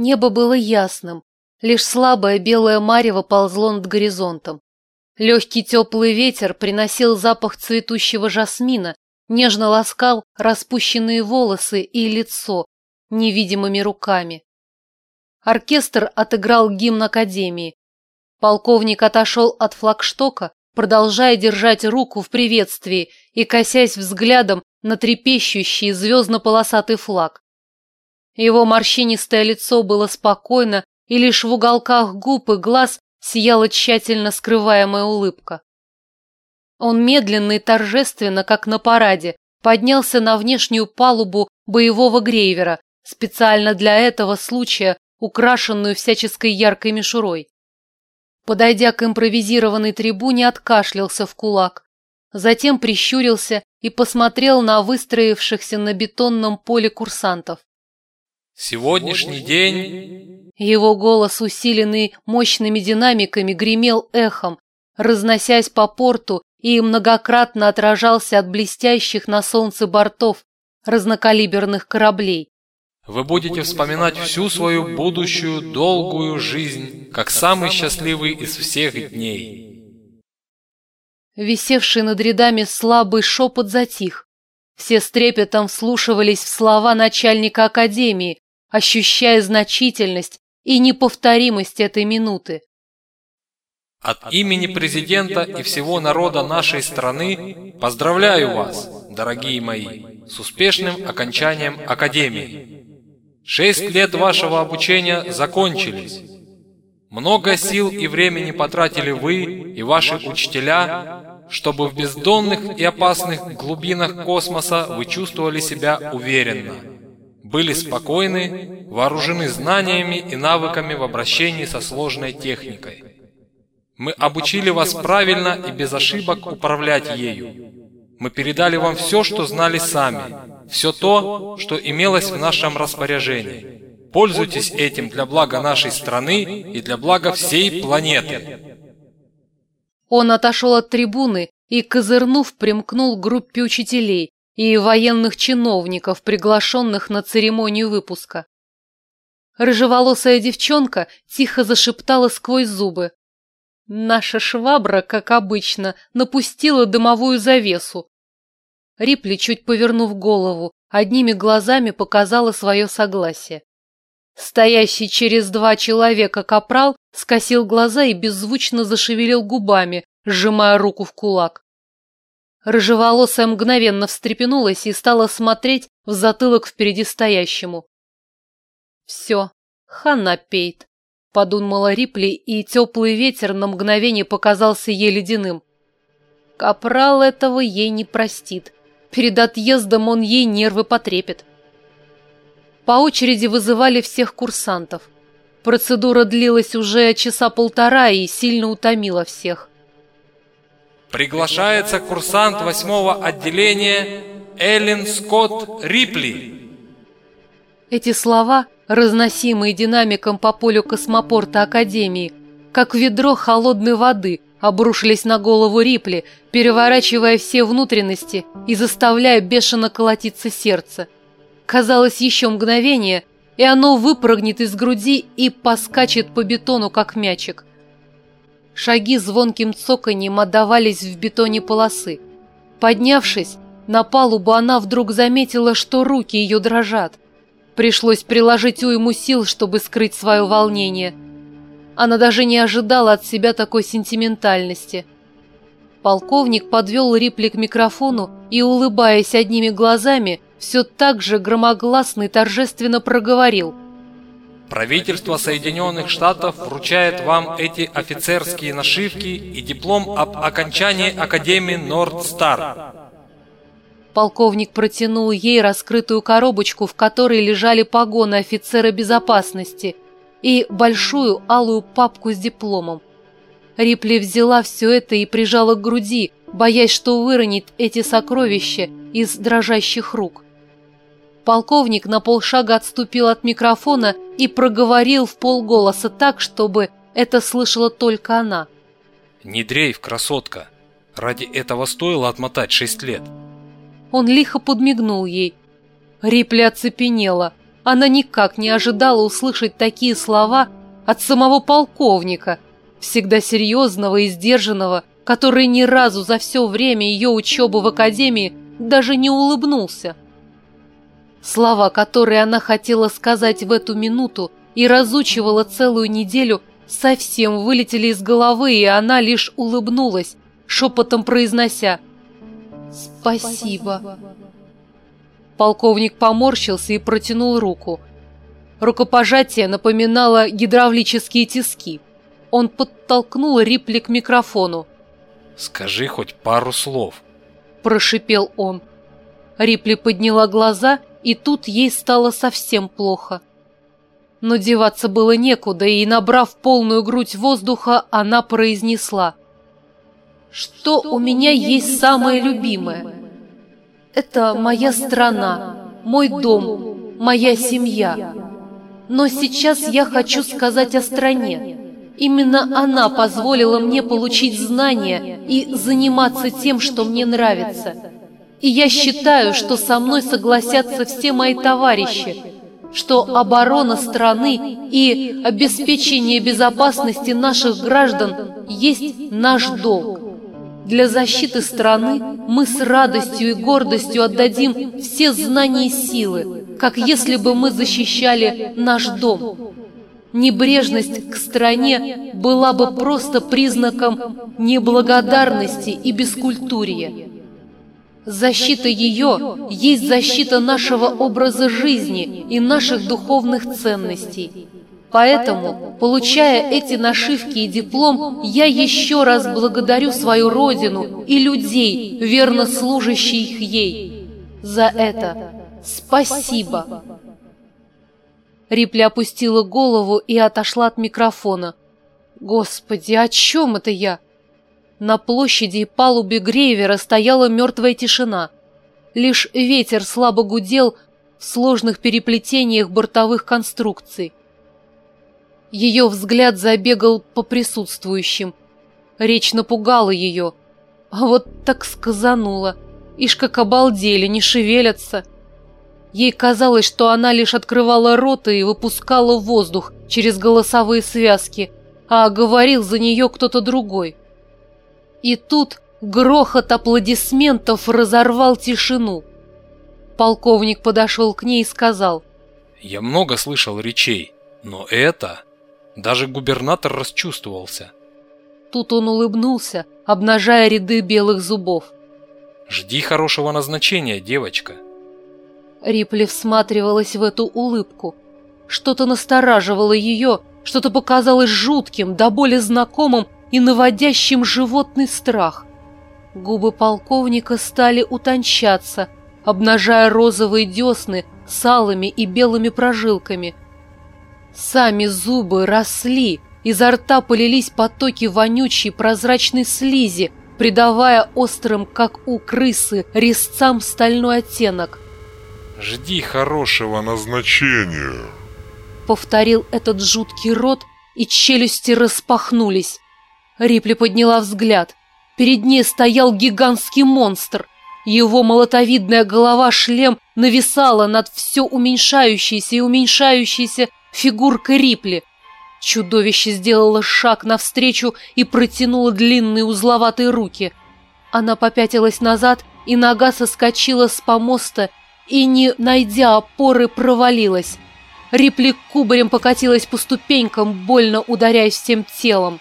Небо было ясным, лишь слабое белое марево ползло над горизонтом. Легкий теплый ветер приносил запах цветущего жасмина, нежно ласкал распущенные волосы и лицо невидимыми руками. Оркестр отыграл гимн Академии. Полковник отошел от флагштока, продолжая держать руку в приветствии и косясь взглядом на трепещущий звездно-полосатый флаг. Его морщинистое лицо было спокойно, и лишь в уголках губ и глаз сияла тщательно скрываемая улыбка. Он медленно и торжественно, как на параде, поднялся на внешнюю палубу боевого грейвера, специально для этого случая украшенную всяческой яркой мишурой. Подойдя к импровизированной трибуне, откашлялся в кулак. Затем прищурился и посмотрел на выстроившихся на бетонном поле курсантов. Сегодняшний день... Его голос, усиленный мощными динамиками, гремел эхом, разносясь по порту и многократно отражался от блестящих на солнце бортов разнокалиберных кораблей. Вы будете вспоминать всю свою будущую долгую жизнь, как самый счастливый из всех дней. Висевший над рядами слабый шепот затих. Все с трепетом вслушивались в слова начальника академии, ощущая значительность и неповторимость этой минуты. От имени президента и всего народа нашей страны поздравляю вас, дорогие мои, с успешным окончанием Академии. Шесть лет вашего обучения закончились. Много сил и времени потратили вы и ваши учителя, чтобы в бездонных и опасных глубинах космоса вы чувствовали себя уверенно были спокойны, вооружены знаниями и навыками в обращении со сложной техникой. Мы обучили вас правильно и без ошибок управлять ею. Мы передали вам все, что знали сами, все то, что имелось в нашем распоряжении. Пользуйтесь этим для блага нашей страны и для блага всей планеты. Он отошел от трибуны и, козырнув, примкнул к группе учителей, и военных чиновников, приглашенных на церемонию выпуска. Рыжеволосая девчонка тихо зашептала сквозь зубы. Наша швабра, как обычно, напустила дымовую завесу. Рипли, чуть повернув голову, одними глазами показала свое согласие. Стоящий через два человека капрал скосил глаза и беззвучно зашевелил губами, сжимая руку в кулак. Рыжеволосая мгновенно встрепенулась и стала смотреть в затылок впереди стоящему. «Все, хана пейт», — подумала Рипли, и теплый ветер на мгновение показался ей ледяным. Капрал этого ей не простит. Перед отъездом он ей нервы потрепет. По очереди вызывали всех курсантов. Процедура длилась уже часа полтора и сильно утомила всех. Приглашается курсант восьмого отделения Эллен Скотт Рипли. Эти слова, разносимые динамиком по полю космопорта Академии, как ведро холодной воды, обрушились на голову Рипли, переворачивая все внутренности и заставляя бешено колотиться сердце. Казалось, еще мгновение, и оно выпрыгнет из груди и поскачет по бетону, как мячик. Шаги звонким цоканьем отдавались в бетоне полосы. Поднявшись, на палубу она вдруг заметила, что руки ее дрожат. Пришлось приложить уйму сил, чтобы скрыть свое волнение. Она даже не ожидала от себя такой сентиментальности. Полковник подвел Рипли к микрофону и, улыбаясь одними глазами, все так же громогласно и торжественно проговорил – Правительство Соединенных Штатов вручает вам эти офицерские нашивки и диплом об окончании Академии Нордстар. Полковник протянул ей раскрытую коробочку, в которой лежали погоны офицера безопасности и большую алую папку с дипломом. Рипли взяла все это и прижала к груди, боясь, что выронит эти сокровища из дрожащих рук. Полковник на полшага отступил от микрофона и проговорил в полголоса так, чтобы это слышала только она. «Не дрейф, красотка. Ради этого стоило отмотать шесть лет». Он лихо подмигнул ей. Рипли оцепенела. Она никак не ожидала услышать такие слова от самого полковника, всегда серьезного и сдержанного, который ни разу за все время ее учебы в академии даже не улыбнулся. Слова, которые она хотела сказать в эту минуту и разучивала целую неделю, совсем вылетели из головы, и она лишь улыбнулась, шепотом произнося «Спасибо». Полковник поморщился и протянул руку. Рукопожатие напоминало гидравлические тиски. Он подтолкнул Рипли к микрофону. «Скажи хоть пару слов», – прошипел он. Рипли подняла глаза, и тут ей стало совсем плохо. Но деваться было некуда, и, набрав полную грудь воздуха, она произнесла. «Что у меня есть самое любимое? Это моя страна, мой дом, моя семья. Но сейчас я хочу сказать о стране. Именно она позволила мне получить знания и заниматься тем, что мне нравится. И я считаю, что со мной согласятся все мои товарищи, что оборона страны и обеспечение безопасности наших граждан есть наш долг. Для защиты страны мы с радостью и гордостью отдадим все знания и силы, как если бы мы защищали наш дом. Небрежность к стране была бы просто признаком неблагодарности и бескультурия. Защита ее есть защита нашего образа жизни и наших духовных ценностей. Поэтому, получая эти нашивки и диплом, я еще раз благодарю свою родину и людей, верно служащих ей. За это спасибо. Рипли опустила голову и отошла от микрофона. Господи, о чем это я? На площади и палубе Грейвера стояла мертвая тишина. Лишь ветер слабо гудел в сложных переплетениях бортовых конструкций. Ее взгляд забегал по присутствующим. Речь напугала ее. А вот так сказанула. Ишь как обалдели, не шевелятся. Ей казалось, что она лишь открывала рот и выпускала воздух через голосовые связки, а говорил за нее кто-то другой. И тут грохот аплодисментов разорвал тишину. Полковник подошел к ней и сказал. «Я много слышал речей, но это...» Даже губернатор расчувствовался. Тут он улыбнулся, обнажая ряды белых зубов. «Жди хорошего назначения, девочка». Рипли всматривалась в эту улыбку. Что-то настораживало ее, что-то показалось жутким, до боли знакомым и наводящим животный страх. Губы полковника стали утончаться, обнажая розовые десны с алыми и белыми прожилками. Сами зубы росли, изо рта полились потоки вонючей прозрачной слизи, придавая острым, как у крысы, резцам стальной оттенок. «Жди хорошего назначения», — повторил этот жуткий рот, и челюсти распахнулись. Рипли подняла взгляд. Перед ней стоял гигантский монстр. Его молотовидная голова-шлем нависала над все уменьшающейся и уменьшающейся фигуркой Рипли. Чудовище сделало шаг навстречу и протянуло длинные узловатые руки. Она попятилась назад, и нога соскочила с помоста и, не найдя опоры, провалилась. Рипли кубарем покатилась по ступенькам, больно ударяясь всем телом.